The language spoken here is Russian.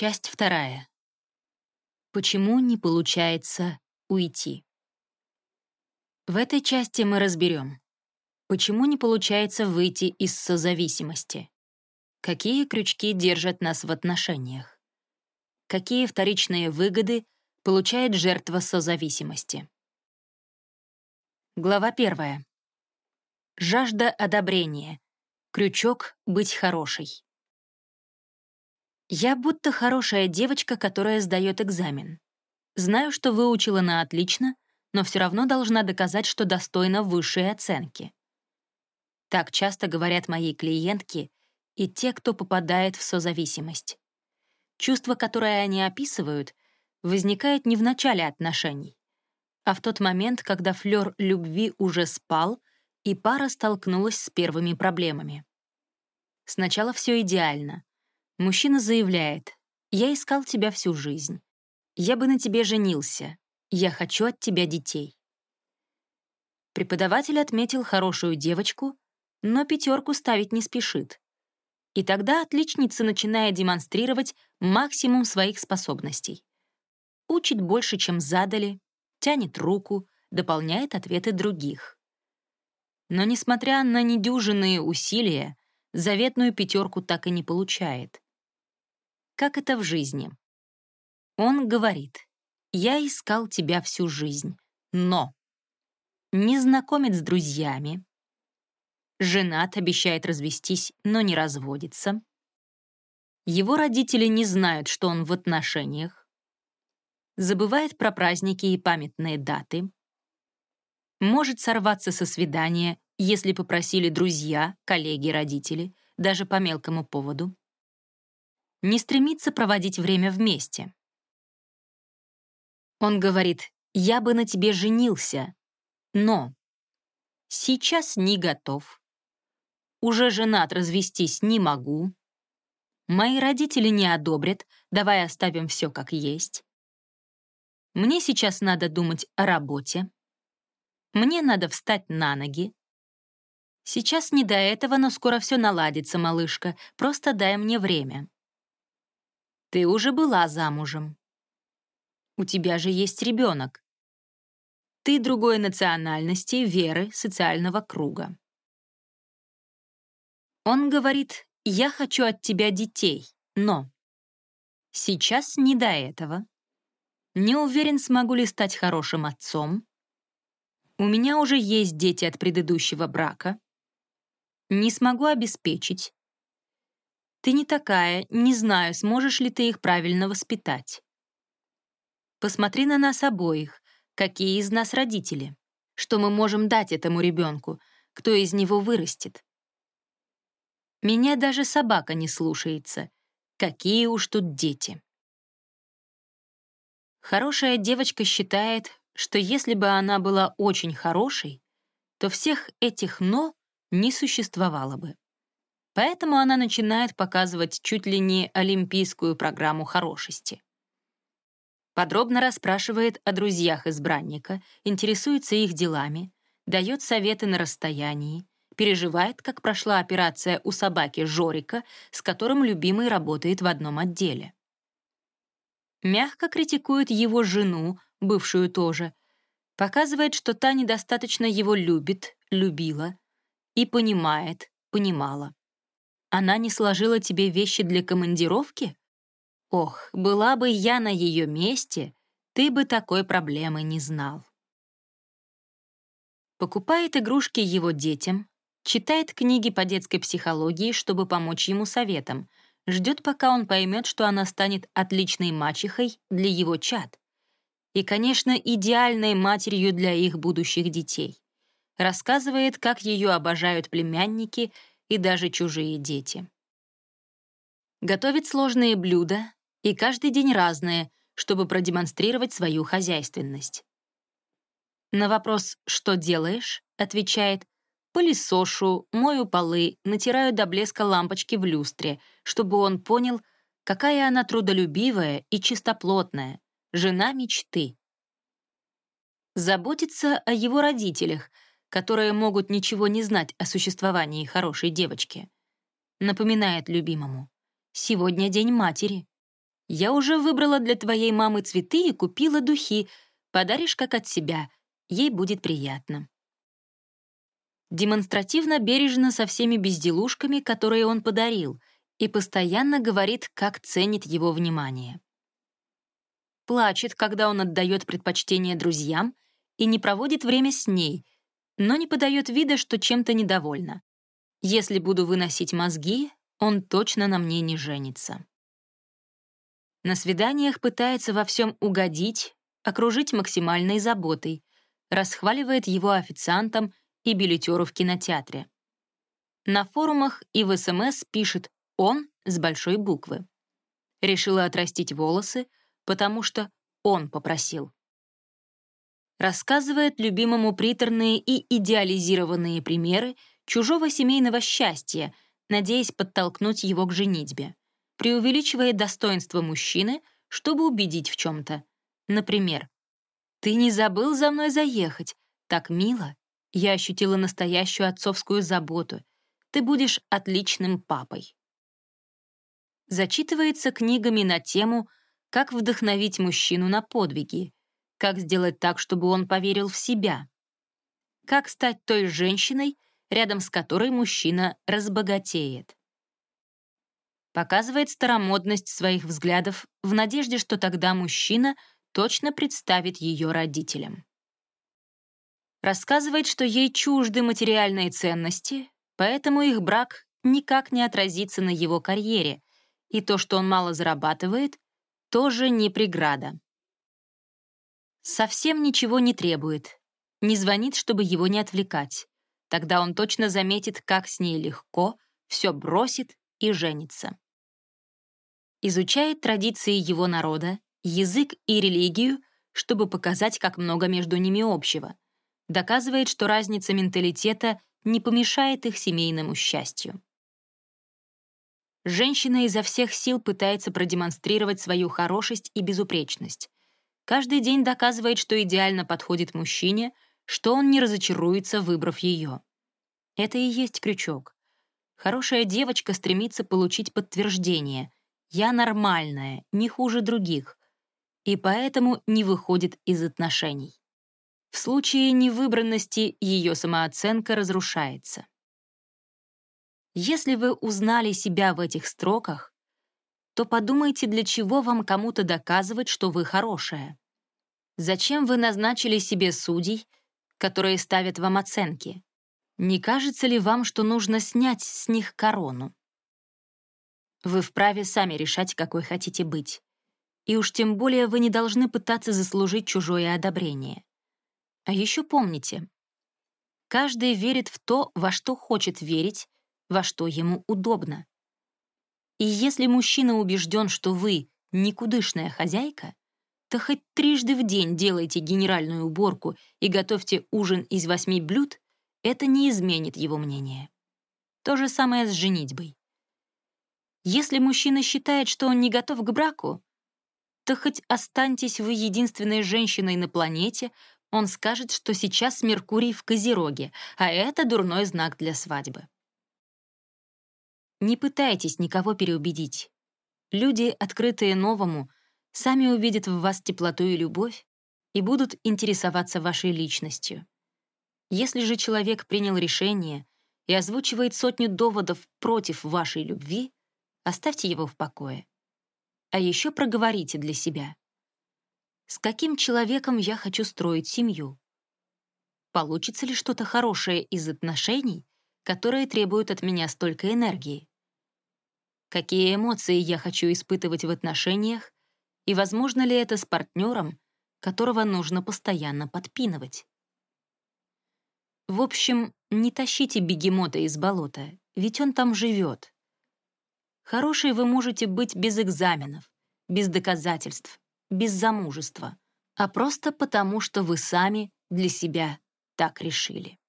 Часть вторая. Почему не получается уйти? В этой части мы разберем, почему не получается выйти из созависимости, какие крючки держат нас в отношениях, какие вторичные выгоды получает жертва созависимости. Глава первая. Жажда одобрения. Крючок «быть хорошей». Я будто хорошая девочка, которая сдает экзамен. Знаю, что выучила на отлично, но все равно должна доказать, что достойна высшей оценки. Так часто говорят мои клиентки и те, кто попадает в созависимость. Чувство, которое они описывают, возникает не в начале отношений, а в тот момент, когда флёр любви уже спал, и пара столкнулась с первыми проблемами. Сначала все идеально — Мужчина заявляет, «Я искал тебя всю жизнь. Я бы на тебе женился. Я хочу от тебя детей». Преподаватель отметил хорошую девочку, но пятерку ставить не спешит. И тогда отличница начинает демонстрировать максимум своих способностей. Учит больше, чем задали, тянет руку, дополняет ответы других. Но, несмотря на недюжинные усилия, заветную пятерку так и не получает как это в жизни. Он говорит, «Я искал тебя всю жизнь, но...» Не знакомит с друзьями. Женат, обещает развестись, но не разводится. Его родители не знают, что он в отношениях. Забывает про праздники и памятные даты. Может сорваться со свидания, если попросили друзья, коллеги, родители, даже по мелкому поводу не стремится проводить время вместе. Он говорит, «Я бы на тебе женился, но сейчас не готов. Уже женат, развестись не могу. Мои родители не одобрят, давай оставим все как есть. Мне сейчас надо думать о работе. Мне надо встать на ноги. Сейчас не до этого, но скоро все наладится, малышка, просто дай мне время. Ты уже была замужем. У тебя же есть ребенок. Ты другой национальности, веры, социального круга. Он говорит, я хочу от тебя детей, но сейчас не до этого. Не уверен, смогу ли стать хорошим отцом. У меня уже есть дети от предыдущего брака. Не смогу обеспечить. Ты не такая, не знаю, сможешь ли ты их правильно воспитать. Посмотри на нас обоих, какие из нас родители, что мы можем дать этому ребенку, кто из него вырастет. Меня даже собака не слушается. Какие уж тут дети. Хорошая девочка считает, что если бы она была очень хорошей, то всех этих «но» не существовало бы. Поэтому она начинает показывать чуть ли не олимпийскую программу хорошести. Подробно расспрашивает о друзьях избранника, интересуется их делами, дает советы на расстоянии, переживает, как прошла операция у собаки Жорика, с которым любимый работает в одном отделе. Мягко критикует его жену, бывшую тоже, показывает, что та недостаточно его любит, любила и понимает, понимала. Она не сложила тебе вещи для командировки? Ох, была бы я на ее месте, ты бы такой проблемы не знал. Покупает игрушки его детям, читает книги по детской психологии, чтобы помочь ему советам, ждет, пока он поймет, что она станет отличной мачехой для его чад. И, конечно, идеальной матерью для их будущих детей. Рассказывает, как ее обожают племянники и даже чужие дети. Готовит сложные блюда, и каждый день разные, чтобы продемонстрировать свою хозяйственность. На вопрос «Что делаешь?» отвечает «Пылесошу, мою полы, натираю до блеска лампочки в люстре, чтобы он понял, какая она трудолюбивая и чистоплотная, жена мечты». Заботится о его родителях — которые могут ничего не знать о существовании хорошей девочки. Напоминает любимому. Сегодня день матери. Я уже выбрала для твоей мамы цветы и купила духи. Подаришь как от себя. Ей будет приятно. Демонстративно бережно со всеми безделушками, которые он подарил, и постоянно говорит, как ценит его внимание. Плачет, когда он отдает предпочтение друзьям и не проводит время с ней, но не подает вида, что чем-то недовольна. Если буду выносить мозги, он точно на мне не женится. На свиданиях пытается во всем угодить, окружить максимальной заботой, расхваливает его официантам и билетеру в кинотеатре. На форумах и в СМС пишет «он» с большой буквы. Решила отрастить волосы, потому что он попросил. Рассказывает любимому приторные и идеализированные примеры чужого семейного счастья, надеясь подтолкнуть его к женитьбе преувеличивает достоинство мужчины, чтобы убедить в чем-то. Например, «Ты не забыл за мной заехать? Так мило. Я ощутила настоящую отцовскую заботу. Ты будешь отличным папой». Зачитывается книгами на тему «Как вдохновить мужчину на подвиги», «Как сделать так, чтобы он поверил в себя», «Как стать той женщиной, рядом с которой мужчина разбогатеет» показывает старомодность своих взглядов в надежде, что тогда мужчина точно представит ее родителям. Рассказывает, что ей чужды материальные ценности, поэтому их брак никак не отразится на его карьере, и то, что он мало зарабатывает, тоже не преграда. Совсем ничего не требует, не звонит, чтобы его не отвлекать. Тогда он точно заметит, как с ней легко, все бросит и женится. Изучает традиции его народа, язык и религию, чтобы показать, как много между ними общего. Доказывает, что разница менталитета не помешает их семейному счастью. Женщина изо всех сил пытается продемонстрировать свою хорошесть и безупречность. Каждый день доказывает, что идеально подходит мужчине, что он не разочаруется, выбрав ее. Это и есть крючок. Хорошая девочка стремится получить подтверждение. «Я нормальная, не хуже других», и поэтому не выходит из отношений. В случае невыбранности ее самооценка разрушается. Если вы узнали себя в этих строках, то подумайте, для чего вам кому-то доказывать, что вы хорошая. Зачем вы назначили себе судей, которые ставят вам оценки? Не кажется ли вам, что нужно снять с них корону? Вы вправе сами решать, какой хотите быть. И уж тем более вы не должны пытаться заслужить чужое одобрение. А еще помните, каждый верит в то, во что хочет верить, во что ему удобно. И если мужчина убежден, что вы никудышная хозяйка, то хоть трижды в день делайте генеральную уборку и готовьте ужин из восьми блюд, это не изменит его мнение. То же самое с женитьбой. Если мужчина считает, что он не готов к браку, то хоть останьтесь вы единственной женщиной на планете, он скажет, что сейчас Меркурий в Козероге, а это дурной знак для свадьбы. Не пытайтесь никого переубедить. Люди, открытые новому, сами увидят в вас теплоту и любовь и будут интересоваться вашей личностью. Если же человек принял решение и озвучивает сотню доводов против вашей любви, оставьте его в покое. А еще проговорите для себя. С каким человеком я хочу строить семью? Получится ли что-то хорошее из отношений, которые требуют от меня столько энергии? Какие эмоции я хочу испытывать в отношениях, и возможно ли это с партнером, которого нужно постоянно подпинывать? В общем, не тащите бегемота из болота, ведь он там живет. Хорошей вы можете быть без экзаменов, без доказательств, без замужества, а просто потому, что вы сами для себя так решили.